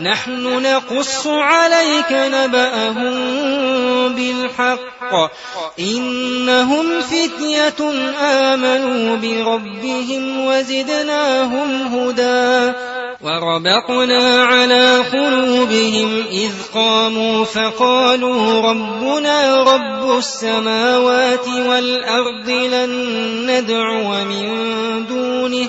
نحن نقص عليك نبأهم بالحق. إنهم فتية آمنوا بربهم وزدناهم هدى. وربطنا على قلوبهم إذ قاموا فقالوا ربنا رب السماوات والأرض لن ندعو من دونه.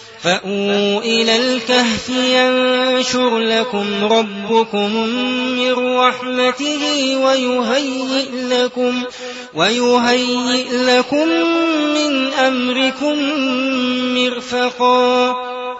فأووا إلى الكهف ينشر لكم ربكم من رحمته ويهيئ لكم ويهيئ لكم من أمركم مرفقا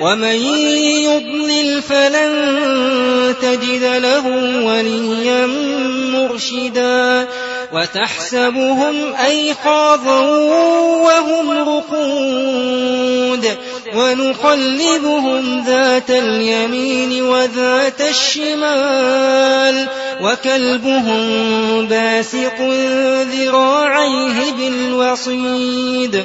ومن يضلل فلن تجد له وليا مرشدا وتحسبهم أيقاظا وهم رقود ونقلبهم ذات اليمين وذات الشمال وكلبهم باسق ذراعيه بالوصيد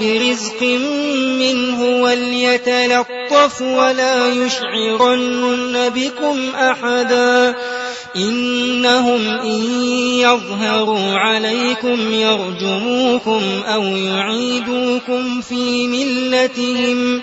برزق منه وليتلطف ولا يشعرن بكم أحدا إنهم إن يظهروا عليكم يرجموكم أو يعيدوكم في ملتهم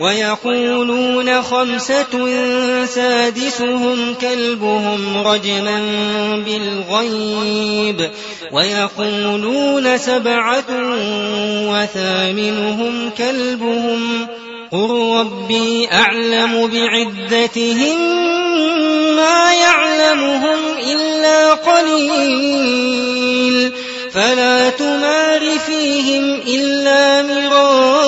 ويقولون خمسة سادسهم كلبهم رجما بالغيب ويقولون سبعة وثامنهم كلبهم قل ربي أعلم بعدتهم ما يعلمهم إلا قليل فلا تمار فيهم إلا مراء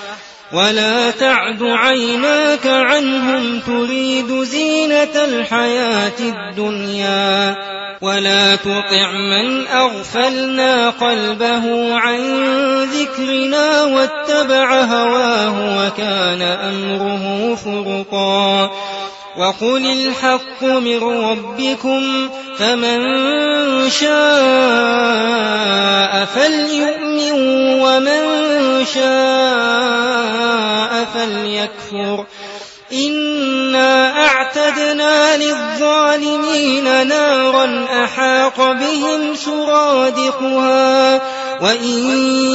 ولا تعد عيناك عنهم تريد زينة الحياة الدنيا ولا تطع من أغفلنا قلبه عن ذكرنا واتبع هواه وكان أمره فرطا وقل الحق من ربكم فمن شاء فليؤمن ومن شاء فليكفر. إنا أعتدنا للظالمين نارا أحاط بهم سرادقها وإن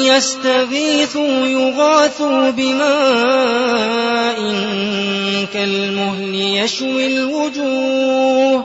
يستغيثوا يغاثوا بماء كالمهل يشوي الوجوه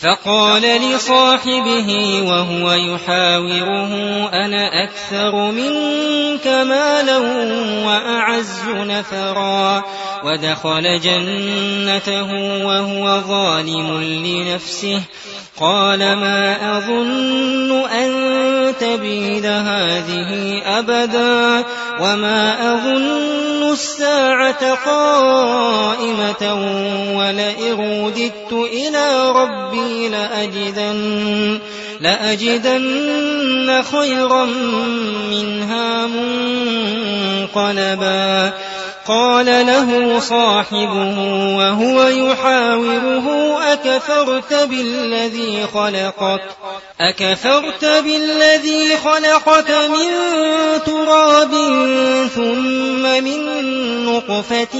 فقال لصاحبه وهو يحاوره أنا أكثر منك مالا وأعز نفرا. ودخل جنته وهو ظالم لنفسه. قال ما أظن أن تبيد هذه أبدا وما أظن الساعة قائمة ولئن رددت إلى ربي لأجدن, لأجدن خيرا منها منقلبا. قال له صاحبه وهو يحاوره أكفرت بالذي خلقك؟ أكفرت بالذي خلقك من تراب ثم من نطفة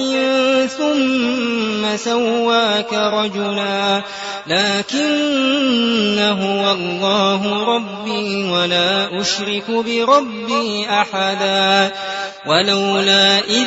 ثم سواك رجلا. لكن هو الله ربي ولا أشرك بربي أحدا. ولولا إذ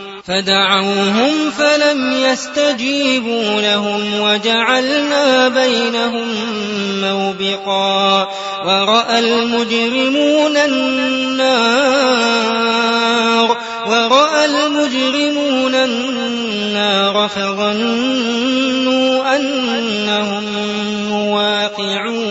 فدعوهم فلم يستجيبوا لهم وجعلنا بينهم موبقا ورأى المجرمون النار ورأى المجرمون النار فظنوا أنهم مواقعوها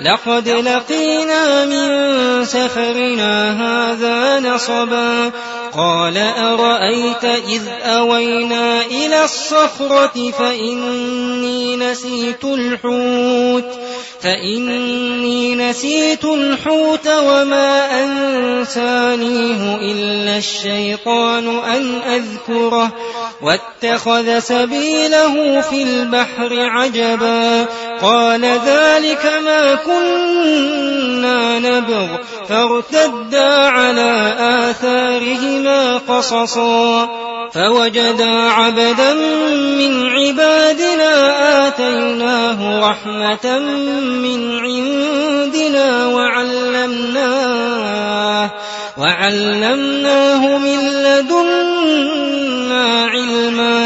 لقد لقينا من سفرنا هذا نصبا. قال أرأيت إذ أوينا إلى الصخرة فإني نسيت الحوت. فإني نسيت الحوت وما أنسانيه إلا الشيطان أن أذكره. واتخذ سبيله في البحر عجبا. قال ذلك ما كنا نبغ. فارتدا على آثارهما قصصا. فوجدا عبدا من عبادنا آتيناه رحمة من عندنا وعلمناه وعلمناه من لدنا علما.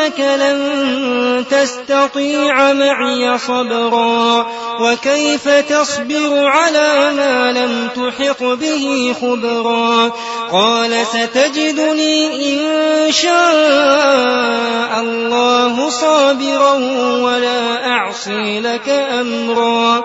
إنك لن تستطيع معي صبرا. وكيف تصبر على ما لم تحط به خبرا؟ قال ستجدني إن شاء الله صابرا ولا أعصي لك أمرا.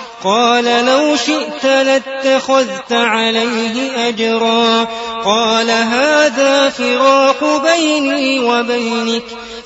قال لو شئت لاتخذت عليه أجرا. قال هذا فراق بيني وبينك.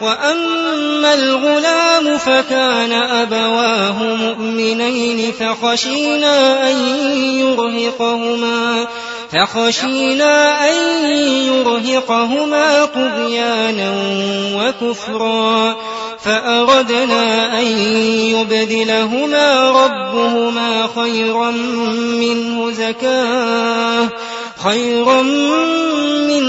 وأما الغلام فكان أبواه مؤمنين فخشينا أن يرهقهما فخشينا أن يرهقهما طغيانا وكفرا فأردنا أن يبدلهما ربهما خيرا منه زكاة خيرا منه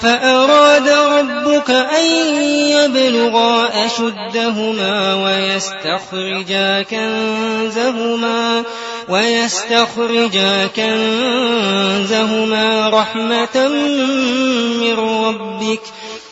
فأراد ربك أن يبلغا أشدهما ويستخرجا كنزهما ويستخرجا كنزهما رحمة من ربك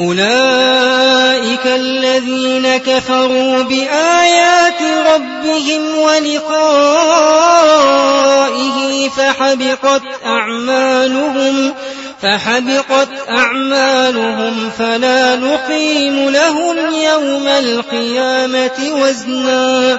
أولئك الذين كفروا بآيات ربهم ولقائه فحبقت أعمالهم فحبقت أعمالهم فلا نقيم لهم يوم القيامة وزنا.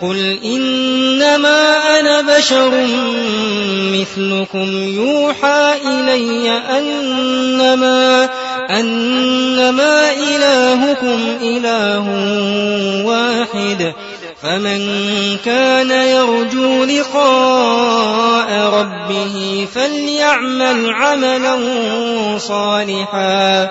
قل إنما أنا بشر مثلكم يوحى إلي أنما أنما إلهكم إله واحد فمن كان يرجو لقاء ربه فليعمل عملا صالحا